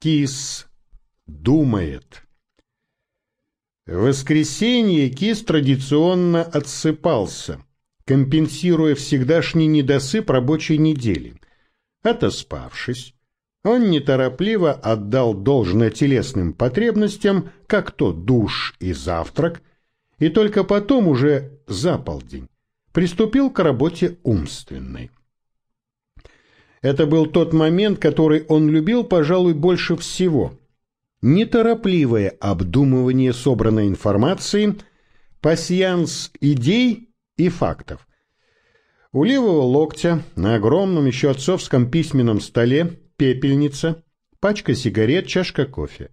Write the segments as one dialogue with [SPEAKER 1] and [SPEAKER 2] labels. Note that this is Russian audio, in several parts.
[SPEAKER 1] Кис думает. В воскресенье Кис традиционно отсыпался, компенсируя всегдашний недосып рабочей недели. Отоспавшись, он неторопливо отдал должное телесным потребностям, как то душ и завтрак, и только потом уже за полдень приступил к работе умственной. Это был тот момент, который он любил, пожалуй, больше всего. Неторопливое обдумывание собранной информации, пасьянс идей и фактов. У левого локтя на огромном еще отцовском письменном столе пепельница, пачка сигарет, чашка кофе.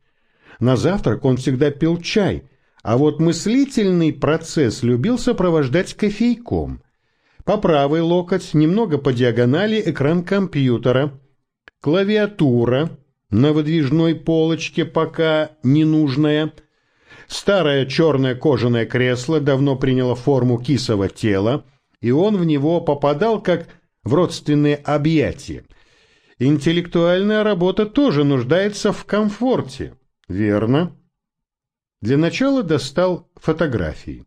[SPEAKER 1] На завтрак он всегда пил чай, а вот мыслительный процесс любил сопровождать кофейком. По правый локоть, немного по диагонали, экран компьютера. Клавиатура на выдвижной полочке, пока ненужная. Старое черное кожаное кресло давно приняло форму кисового тела, и он в него попадал как в родственные объятия. Интеллектуальная работа тоже нуждается в комфорте. Верно. Для начала достал фотографии.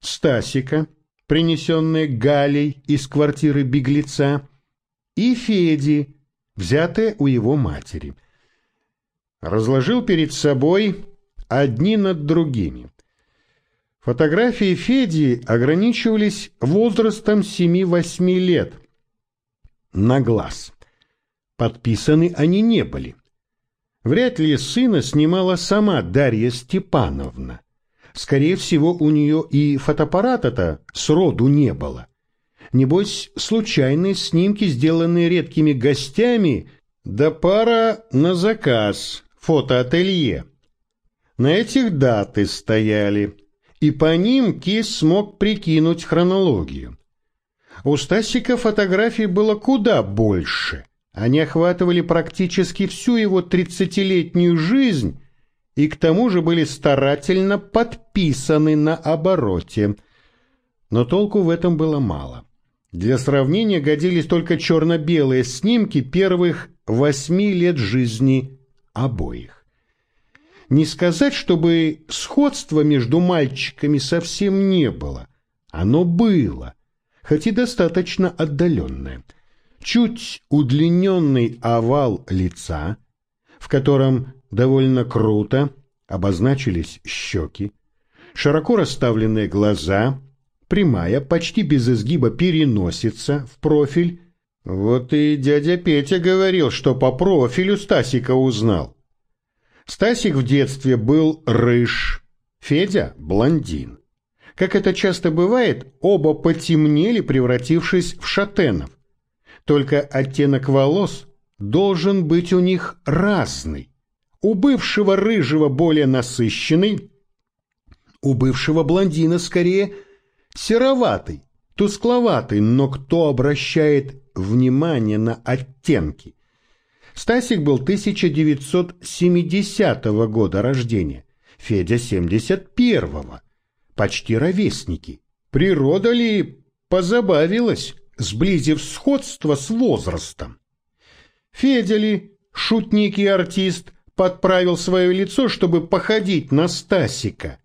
[SPEAKER 1] Стасика, принесенные Галей из квартиры беглеца, и Феди, взятые у его матери. Разложил перед собой одни над другими. Фотографии Феди ограничивались возрастом 7-8 лет. На глаз. Подписаны они не были. Вряд ли сына снимала сама Дарья Степановна. Скорее всего, у нее и фотоаппарата-то сроду не было. Небось, случайные снимки, сделанные редкими гостями, да пара на заказ, фотоателье. На этих даты стояли, и по ним Кис смог прикинуть хронологию. У Стасика фотографий было куда больше. Они охватывали практически всю его тридцатилетнюю жизнь и к тому же были старательно подписаны на обороте. Но толку в этом было мало. Для сравнения годились только черно-белые снимки первых восьми лет жизни обоих. Не сказать, чтобы сходства между мальчиками совсем не было. Оно было, хоть и достаточно отдаленное. Чуть удлиненный овал лица, в котором довольно круто обозначились щеки, широко расставленные глаза, прямая, почти без изгиба переносица в профиль. Вот и дядя Петя говорил, что по профилю Стасика узнал. Стасик в детстве был рыж, Федя – блондин. Как это часто бывает, оба потемнели, превратившись в шатенов. Только оттенок волос должен быть у них разный. У бывшего рыжего более насыщенный, у бывшего блондина скорее сероватый, тускловатый, но кто обращает внимание на оттенки? Стасик был 1970 года рождения, Федя 71-го, почти ровесники. Природа ли позабавилась, сблизив сходство с возрастом? Федя ли, шутник и артист, подправил свое лицо, чтобы походить на Стасика?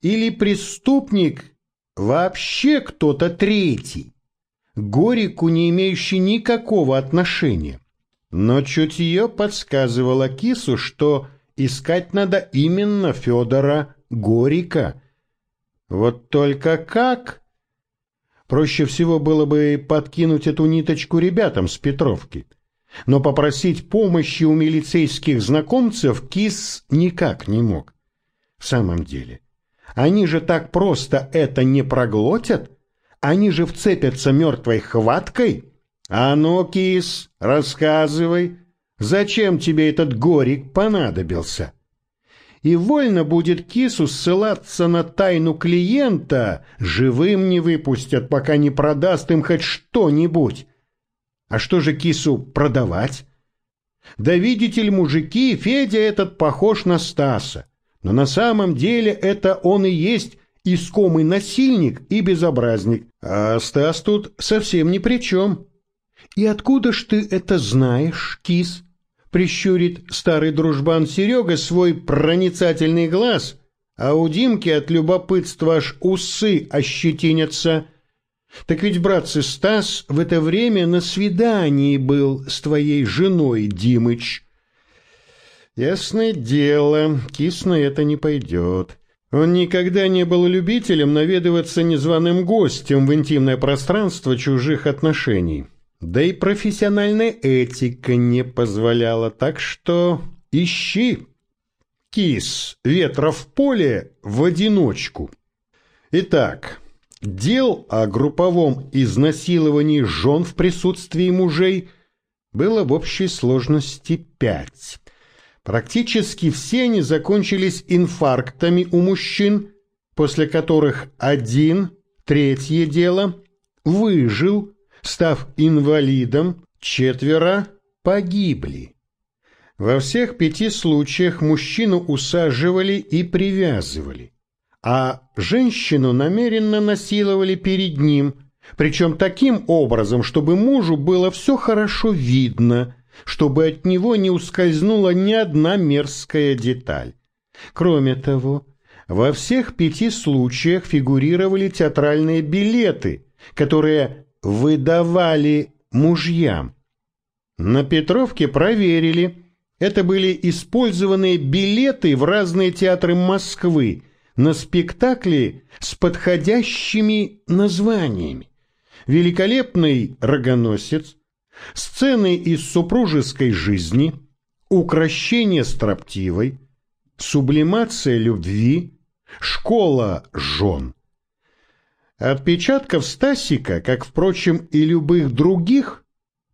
[SPEAKER 1] Или преступник вообще кто-то третий, Горику не имеющий никакого отношения? Но чутье подсказывало Кису, что искать надо именно Федора Горика. Вот только как? Проще всего было бы подкинуть эту ниточку ребятам с Петровки — но попросить помощи у милицейских знакомцев Кис никак не мог. В самом деле, они же так просто это не проглотят? Они же вцепятся мертвой хваткой? А ну, Кис, рассказывай, зачем тебе этот горик понадобился? И вольно будет Кису ссылаться на тайну клиента, живым не выпустят, пока не продаст им хоть что-нибудь. А что же кису продавать? Да видите ли, мужики, Федя этот похож на Стаса. Но на самом деле это он и есть искомый насильник и безобразник. А Стас тут совсем ни при чем. И откуда ж ты это знаешь, кис? прищурит старый дружбан Серега свой проницательный глаз, а у Димки от любопытства аж усы ощетинятся. Так ведь, братцы, Стас в это время на свидании был с твоей женой, Димыч. Ясное дело, кисло это не пойдет. Он никогда не был любителем наведываться незваным гостем в интимное пространство чужих отношений. Да и профессиональная этика не позволяла, так что ищи, кис, ветра в поле в одиночку. Итак, дел о групповом изнасиловании жен в присутствии мужей было в общей сложности пять. Практически все они закончились инфарктами у мужчин, после которых один, третье дело, выжил, став инвалидом, четверо погибли. Во всех пяти случаях мужчину усаживали и привязывали, а женщину намеренно насиловали перед ним, причем таким образом, чтобы мужу было все хорошо видно – чтобы от него не ускользнула ни одна мерзкая деталь. Кроме того, во всех пяти случаях фигурировали театральные билеты, которые выдавали мужьям. На Петровке проверили. Это были использованные билеты в разные театры Москвы на спектакли с подходящими названиями. «Великолепный рогоносец», Сцены из супружеской жизни, укращение строптивой, сублимация любви, школа жен. Отпечатков Стасика, как, впрочем, и любых других,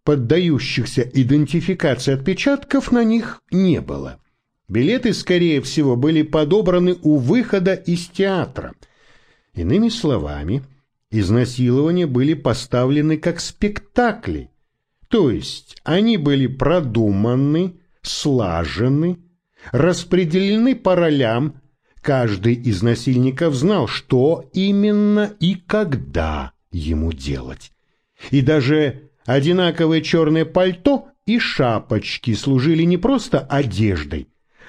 [SPEAKER 1] поддающихся идентификации отпечатков, на них не было. Билеты, скорее всего, были подобраны у выхода из театра. Иными словами, изнасилования были поставлены как спектакли – то есть они были продуманы, слажены, распределены по ролям, каждый из насильников знал, что именно и когда ему делать. И даже одинаковое черное пальто и шапочки служили не просто одеждой,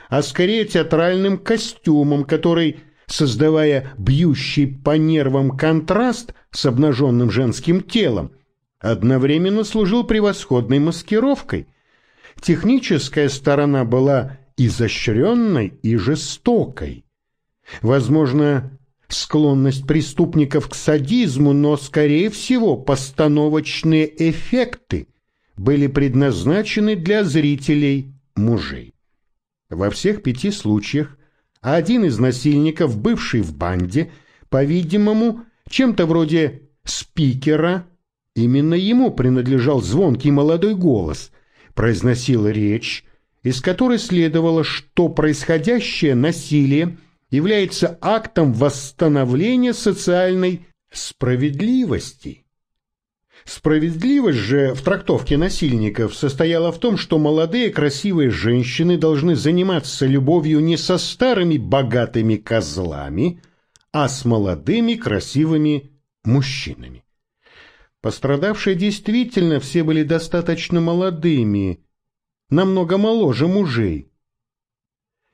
[SPEAKER 1] а скорее театральным костюмом, который, создавая бьющий по нервам контраст с обнаженным женским телом, одновременно служил превосходной маскировкой. Техническая сторона была изощренной и жестокой. Возможно, склонность преступников к садизму, но, скорее всего, постановочные эффекты были предназначены для зрителей мужей. Во всех пяти случаях один из насильников, бывший в банде, по-видимому, чем-то вроде спикера Именно ему принадлежал звонкий молодой голос, произносил речь, из которой следовало, что происходящее насилие является актом восстановления социальной справедливости. Справедливость же в трактовке насильников состояла в том, что молодые красивые женщины должны заниматься любовью не со старыми богатыми козлами, а с молодыми красивыми мужчинами. Пострадавшие действительно все были достаточно молодыми, намного моложе мужей.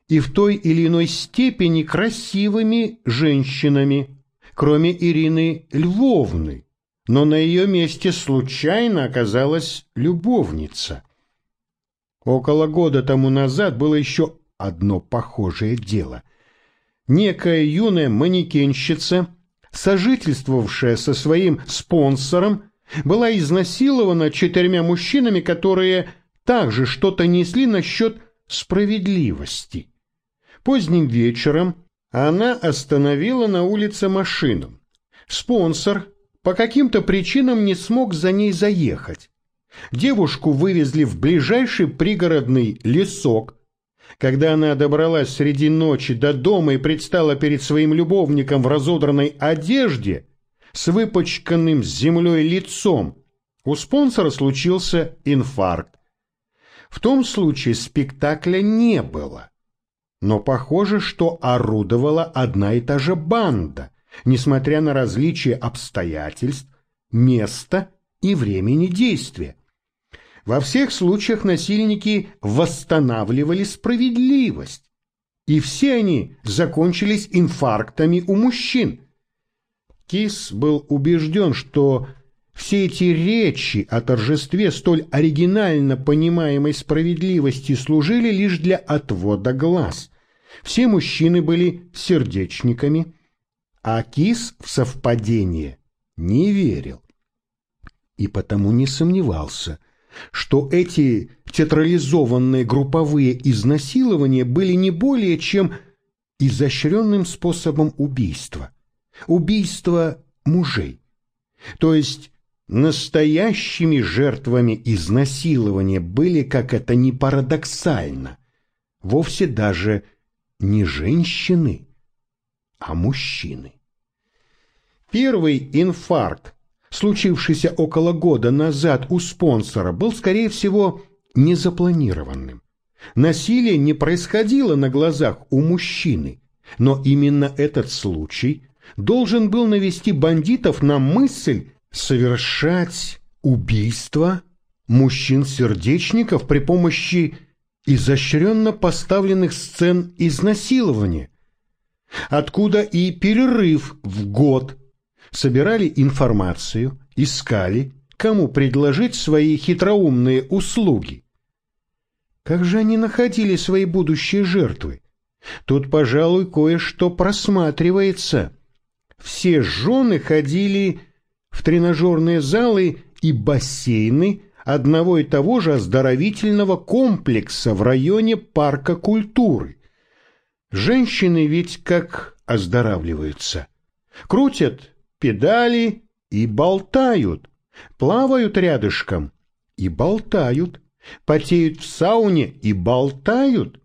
[SPEAKER 1] И в той или иной степени красивыми женщинами, кроме Ирины Львовны, но на ее месте случайно оказалась любовница. Около года тому назад было еще одно похожее дело. Некая юная манекенщица сожительствовавшая со своим спонсором, была изнасилована четырьмя мужчинами, которые также что-то несли насчет справедливости. Поздним вечером она остановила на улице машину. Спонсор по каким-то причинам не смог за ней заехать. Девушку вывезли в ближайший пригородный лесок, когда она добралась среди ночи до дома и предстала перед своим любовником в разодранной одежде с выпачканным землей лицом, у спонсора случился инфаркт. В том случае спектакля не было. Но похоже, что орудовала одна и та же банда, несмотря на различие обстоятельств, места и времени действия. Во всех случаях насильники восстанавливали справедливость, и все они закончились инфарктами у мужчин. Кис был убежден, что все эти речи о торжестве столь оригинально понимаемой справедливости служили лишь для отвода глаз. Все мужчины были сердечниками, а Кис в совпадение не верил. И потому не сомневался, что эти театрализованные групповые изнасилования были не более чем изощренным способом убийства. Убийства мужей. То есть Настоящими жертвами изнасилования были, как это ни парадоксально, вовсе даже не женщины, а мужчины. Первый инфаркт, случившийся около года назад у спонсора, был, скорее всего, незапланированным. Насилие не происходило на глазах у мужчины, но именно этот случай должен был навести бандитов на мысль совершать убийства мужчин-сердечников при помощи изощренно поставленных сцен изнасилования, откуда и перерыв в год, собирали информацию, искали, кому предложить свои хитроумные услуги. Как же они находили свои будущие жертвы? Тут, пожалуй, кое-что просматривается. Все жены ходили в тренажерные залы и бассейны одного и того же оздоровительного комплекса в районе парка культуры. Женщины ведь как оздоравливаются? Крутят педали и болтают, плавают рядышком и болтают, потеют в сауне и болтают,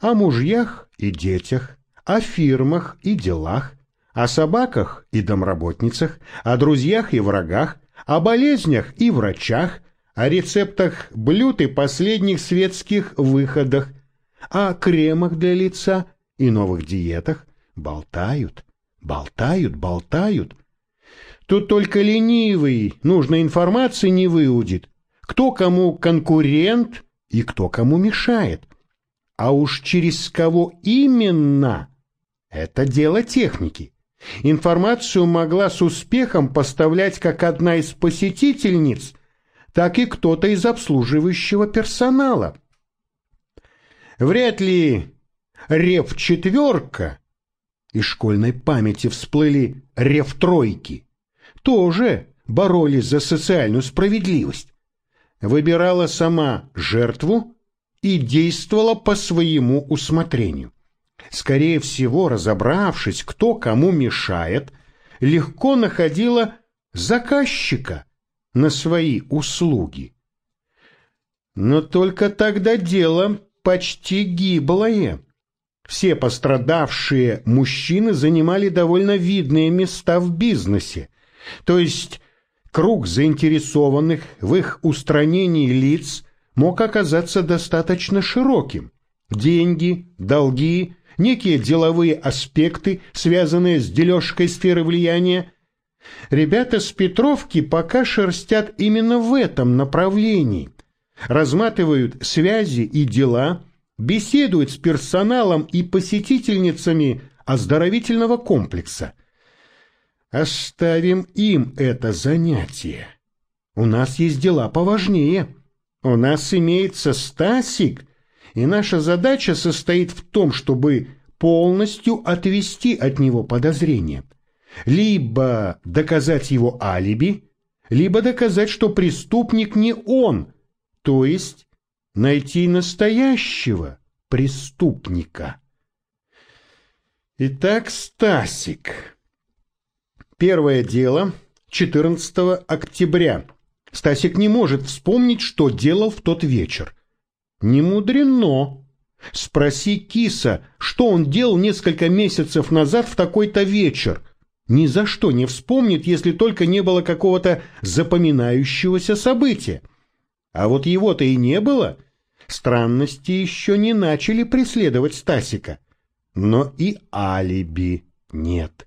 [SPEAKER 1] о мужьях и детях, о фирмах и делах, о собаках и домработницах, о друзьях и врагах, о болезнях и врачах, о рецептах блюд и последних светских выходах, о кремах для лица и новых диетах. Болтают, болтают, болтают. Тут только ленивый нужной информации не выудит, кто кому конкурент и кто кому мешает. А уж через кого именно – это дело техники. Информацию могла с успехом поставлять как одна из посетительниц, так и кто-то из обслуживающего персонала. Вряд ли рев-четверка, из школьной памяти всплыли рев-тройки, тоже боролись за социальную справедливость, выбирала сама жертву и действовала по своему усмотрению. Скорее всего, разобравшись, кто кому мешает, легко находила заказчика на свои услуги. Но только тогда дело почти гиблое. Все пострадавшие мужчины занимали довольно видные места в бизнесе, то есть круг заинтересованных в их устранении лиц мог оказаться достаточно широким. Деньги, долги, некие деловые аспекты, связанные с дележкой сферы влияния. Ребята с Петровки пока шерстят именно в этом направлении. Разматывают связи и дела, беседуют с персоналом и посетительницами оздоровительного комплекса. Оставим им это занятие. У нас есть дела поважнее. У нас имеется Стасик, и наша задача состоит в том, чтобы полностью отвести от него подозрения. Либо доказать его алиби, либо доказать, что преступник не он, то есть найти настоящего преступника. Итак, Стасик. Первое дело 14 октября. Стасик не может вспомнить, что делал в тот вечер. Не мудрено. Спроси киса, что он делал несколько месяцев назад в такой-то вечер. Ни за что не вспомнит, если только не было какого-то запоминающегося события. А вот его-то и не было. Странности еще не начали преследовать Стасика. Но и алиби нет.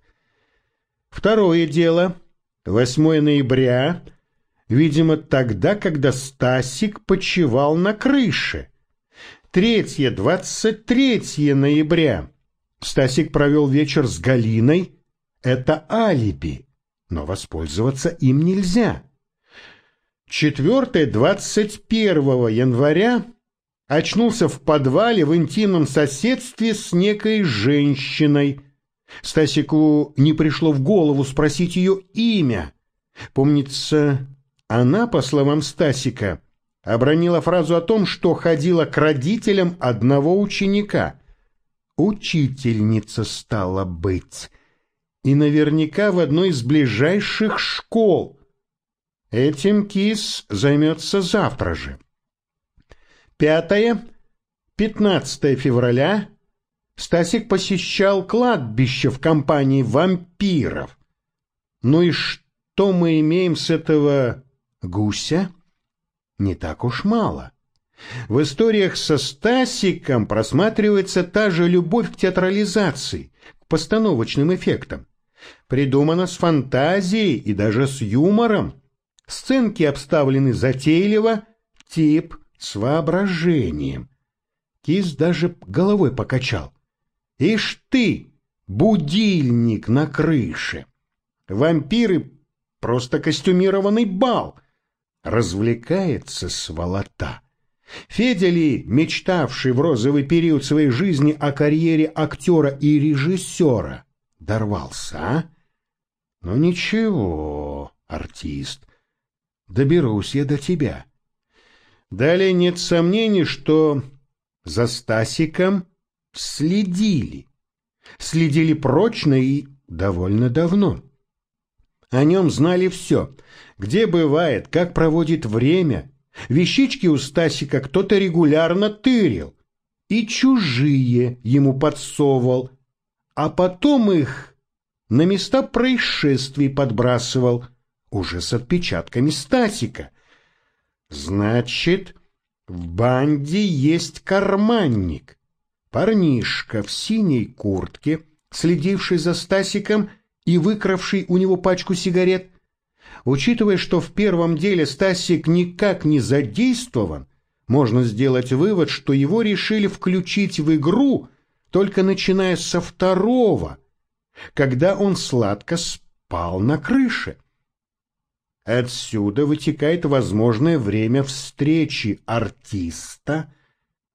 [SPEAKER 1] Второе дело. 8 ноября Видимо, тогда, когда Стасик почевал на крыше. Третье, двадцать третье ноября. Стасик провел вечер с Галиной. Это алиби, но воспользоваться им нельзя. Четвертое, двадцать первого января очнулся в подвале в интимном соседстве с некой женщиной. Стасику не пришло в голову спросить ее имя. Помнится, она, по словам Стасика, обронила фразу о том, что ходила к родителям одного ученика. Учительница стала быть. И наверняка в одной из ближайших школ. Этим Кис займется завтра же. Пятое, 15 февраля Стасик посещал кладбище в компании вампиров. Ну и что мы имеем с этого гуся? Не так уж мало. В историях со Стасиком просматривается та же любовь к театрализации, к постановочным эффектам. Придумано с фантазией и даже с юмором. Сценки обставлены затейливо, тип с воображением. Кис даже головой покачал. Ишь ты, будильник на крыше. Вампиры — просто костюмированный бал. Развлекается сволота. Федя ли, мечтавший в розовый период своей жизни о карьере актера и режиссера, дорвался, а? Ну ничего, артист, доберусь я до тебя. Далее нет сомнений, что за Стасиком следили. Следили прочно и довольно давно. О нем знали все. Где бывает, как проводит время. Вещички у Стасика кто-то регулярно тырил. И чужие ему подсовывал. А потом их на места происшествий подбрасывал. Уже с отпечатками Стасика. Значит, в банде есть карманник. Парнишка в синей куртке, следивший за Стасиком и выкравший у него пачку сигарет. Учитывая, что в первом деле Стасик никак не задействован, можно сделать вывод, что его решили включить в игру только начиная со второго, когда он сладко спал на крыше. Отсюда вытекает возможное время встречи артиста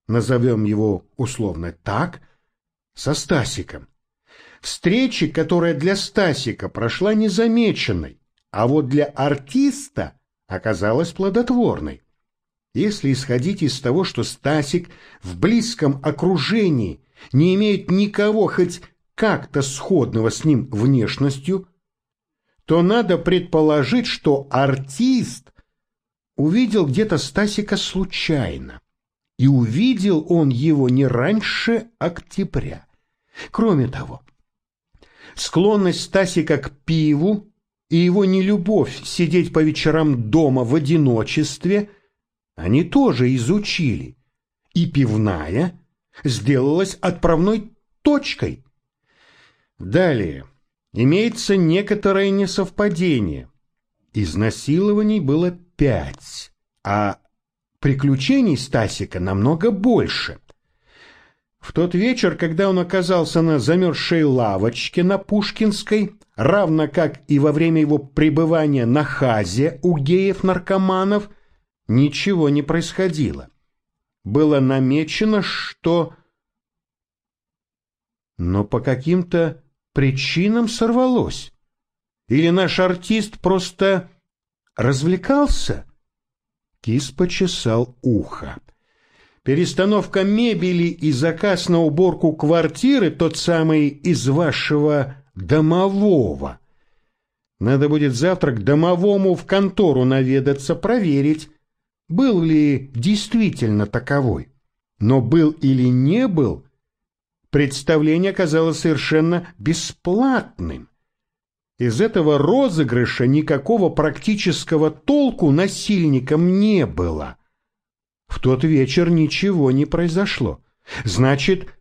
[SPEAKER 1] назовем его условно так, со Стасиком. Встречи, которая для Стасика прошла незамеченной, а вот для артиста оказалась плодотворной. Если исходить из того, что Стасик в близком окружении не имеет никого хоть как-то сходного с ним внешностью, то надо предположить, что артист увидел где-то Стасика случайно и увидел он его не раньше октября. Кроме того, склонность Стасика к пиву и его нелюбовь сидеть по вечерам дома в одиночестве они тоже изучили, и пивная сделалась отправной точкой. Далее имеется некоторое несовпадение. Изнасилований было пять, а Приключений Стасика намного больше. В тот вечер, когда он оказался на замерзшей лавочке на Пушкинской, равно как и во время его пребывания на хазе у геев-наркоманов, ничего не происходило. Было намечено, что... Но по каким-то причинам сорвалось. Или наш артист просто развлекался? Кис почесал ухо. Перестановка мебели и заказ на уборку квартиры тот самый из вашего домового. Надо будет завтра к домовому в контору наведаться, проверить, был ли действительно таковой. Но был или не был, представление оказалось совершенно бесплатным. Из этого розыгрыша никакого практического толку насильникам не было. В тот вечер ничего не произошло. Значит,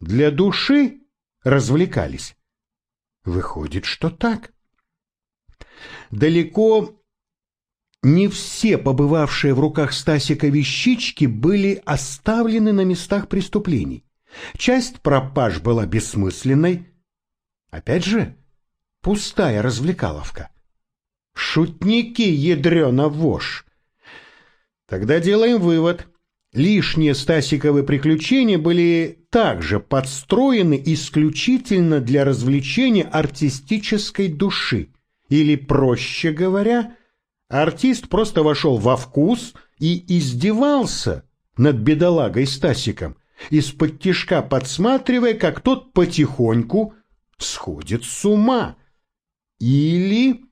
[SPEAKER 1] для души развлекались. Выходит, что так. Далеко не все побывавшие в руках Стасика вещички были оставлены на местах преступлений. Часть пропаж была бессмысленной. Опять же, пустая развлекаловка. Шутники, ядрена вошь. Тогда делаем вывод. Лишние Стасиковы приключения были также подстроены исключительно для развлечения артистической души. Или, проще говоря, артист просто вошел во вкус и издевался над бедолагой Стасиком, из-под тишка подсматривая, как тот потихоньку сходит с ума. Или...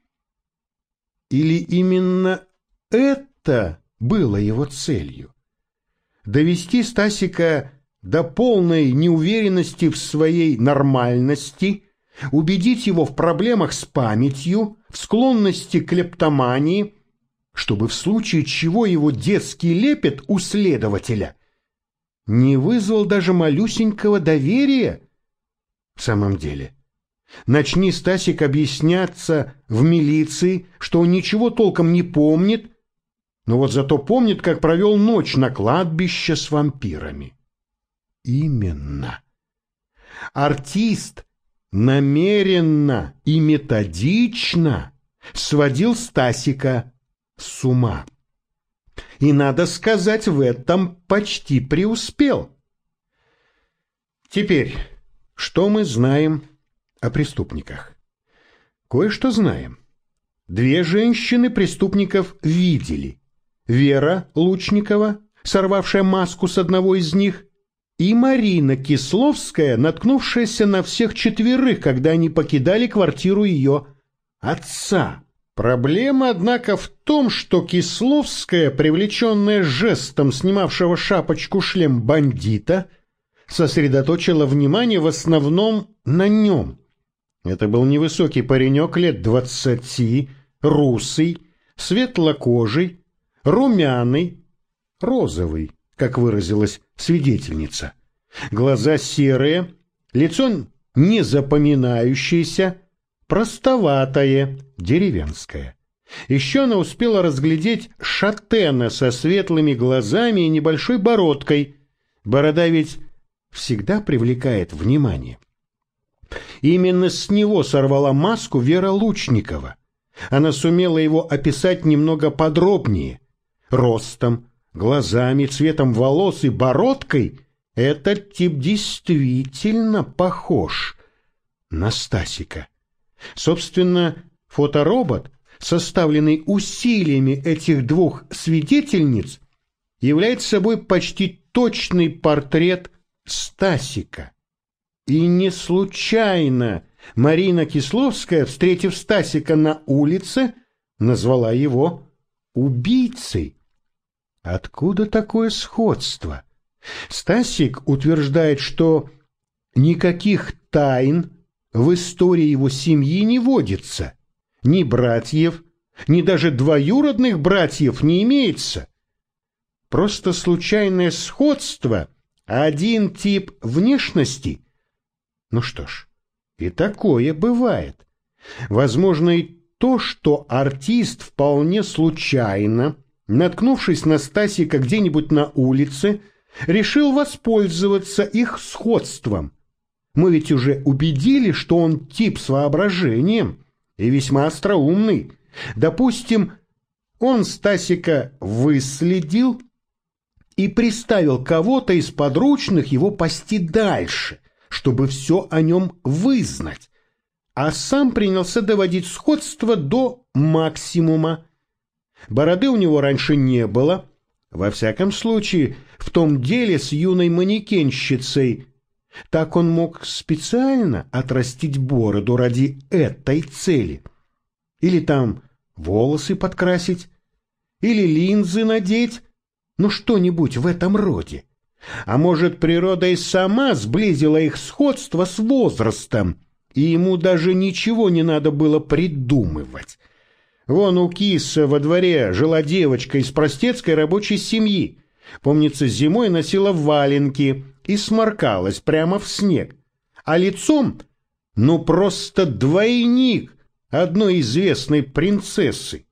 [SPEAKER 1] Или именно это было его целью? Довести Стасика до полной неуверенности в своей нормальности, убедить его в проблемах с памятью, в склонности к клептомании, чтобы в случае чего его детский лепет у следователя не вызвал даже малюсенького доверия. В самом деле, начни Стасик объясняться в милиции, что он ничего толком не помнит, но вот зато помнит, как провел ночь на кладбище с вампирами. Именно. Артист намеренно и методично сводил Стасика с ума. И, надо сказать, в этом почти преуспел. Теперь, что мы знаем о преступниках? Кое-что знаем. Две женщины преступников видели. Вера Лучникова, сорвавшая маску с одного из них, и Марина Кисловская, наткнувшаяся на всех четверых, когда они покидали квартиру ее отца. Проблема, однако, в том, что Кисловская, привлеченная жестом снимавшего шапочку шлем бандита, сосредоточила внимание в основном на нем. Это был невысокий паренек лет двадцати, русый, светлокожий, румяный, розовый как выразилась свидетельница. Глаза серые, лицо незапоминающееся, простоватое, деревенское. Еще она успела разглядеть шатена со светлыми глазами и небольшой бородкой. Борода ведь всегда привлекает внимание. Именно с него сорвала маску Вера Лучникова. Она сумела его описать немного подробнее. Ростом, глазами, цветом волос и бородкой, этот тип действительно похож на Стасика. Собственно, фоторобот, составленный усилиями этих двух свидетельниц, является собой почти точный портрет Стасика. И не случайно Марина Кисловская, встретив Стасика на улице, назвала его убийцей. Откуда такое сходство? Стасик утверждает, что никаких тайн в истории его семьи не водится. Ни братьев, ни даже двоюродных братьев не имеется. Просто случайное сходство, один тип внешности. Ну что ж, и такое бывает. Возможно и то, что артист вполне случайно наткнувшись на Стасика где-нибудь на улице, решил воспользоваться их сходством. Мы ведь уже убедили, что он тип с воображением и весьма остроумный. Допустим, он Стасика выследил и приставил кого-то из подручных его пасти дальше, чтобы все о нем вызнать, а сам принялся доводить сходство до максимума. Бороды у него раньше не было. Во всяком случае, в том деле с юной манекенщицей. Так он мог специально отрастить бороду ради этой цели. Или там волосы подкрасить, или линзы надеть, ну что-нибудь в этом роде. А может, природа и сама сблизила их сходство с возрастом, и ему даже ничего не надо было придумывать. Вон у Киса во дворе жила девочка из простецкой рабочей семьи. Помнится, зимой носила валенки и сморкалась прямо в снег. А лицом, ну просто двойник одной известной принцессы.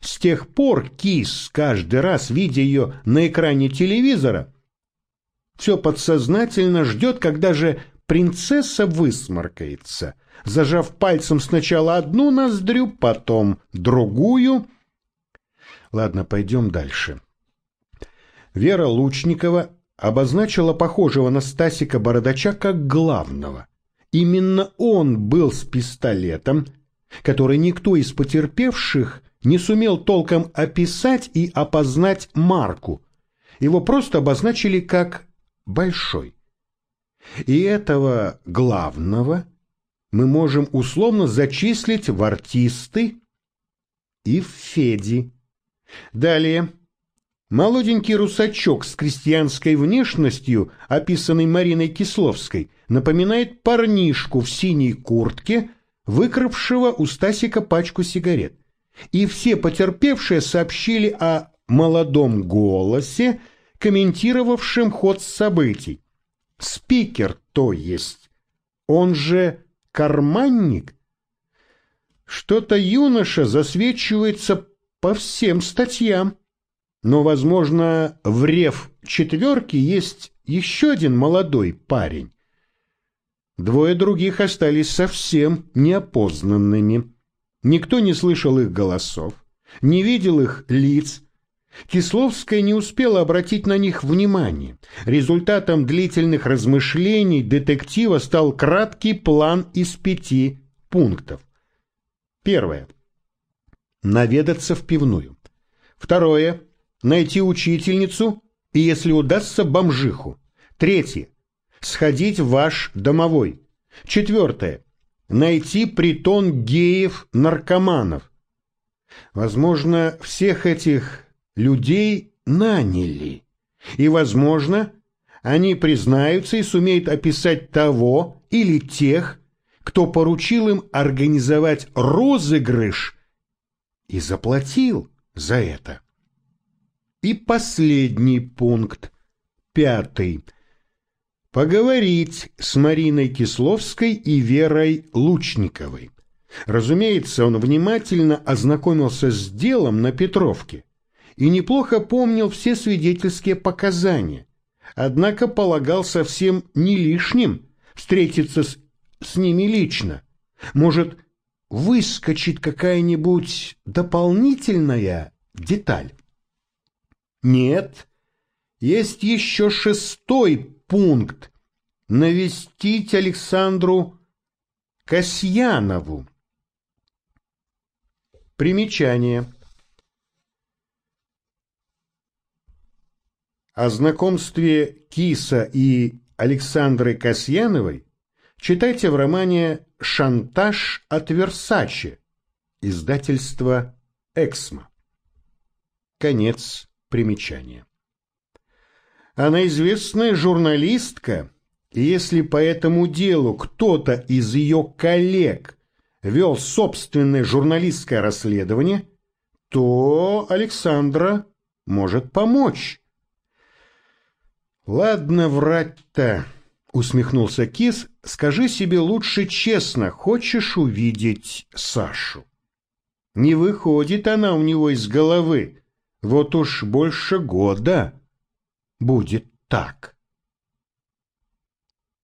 [SPEAKER 1] С тех пор Кис, каждый раз видя ее на экране телевизора, все подсознательно ждет, когда же принцесса высморкается, зажав пальцем сначала одну ноздрю, потом другую. Ладно, пойдем дальше. Вера Лучникова обозначила похожего на Стасика Бородача как главного. Именно он был с пистолетом, который никто из потерпевших не сумел толком описать и опознать марку. Его просто обозначили как «большой». И этого главного мы можем условно зачислить в артисты и в Феди. Далее. Молоденький русачок с крестьянской внешностью, описанный Мариной Кисловской, напоминает парнишку в синей куртке, выкравшего у Стасика пачку сигарет. И все потерпевшие сообщили о молодом голосе, комментировавшем ход событий. Спикер, то есть. Он же карманник. Что-то юноша засвечивается по всем статьям. Но, возможно, в рев четверки есть еще один молодой парень. Двое других остались совсем неопознанными. Никто не слышал их голосов, не видел их лиц, Кисловская не успела обратить на них внимание. Результатом длительных размышлений детектива стал краткий план из пяти пунктов. Первое. Наведаться в пивную. Второе. Найти учительницу и, если удастся, бомжиху. Третье. Сходить в ваш домовой. Четвертое. Найти притон геев-наркоманов. Возможно, всех этих людей наняли. И, возможно, они признаются и сумеют описать того или тех, кто поручил им организовать розыгрыш и заплатил за это. И последний пункт, пятый. Поговорить с Мариной Кисловской и Верой Лучниковой. Разумеется, он внимательно ознакомился с делом на Петровке и неплохо помнил все свидетельские показания, однако полагал совсем не лишним встретиться с, с ними лично. Может, выскочит какая-нибудь дополнительная деталь? Нет, есть еще шестой пункт – навестить Александру Касьянову. Примечание – О знакомстве Киса и Александры Касьяновой читайте в романе «Шантаж от Версаче» издательство «Эксмо». Конец примечания. Она известная журналистка, и если по этому делу кто-то из ее коллег вел собственное журналистское расследование, то Александра может помочь. «Ладно врать-то», — усмехнулся Кис, — «скажи себе лучше честно, хочешь увидеть Сашу?» Не выходит она у него из головы. Вот уж больше года будет так.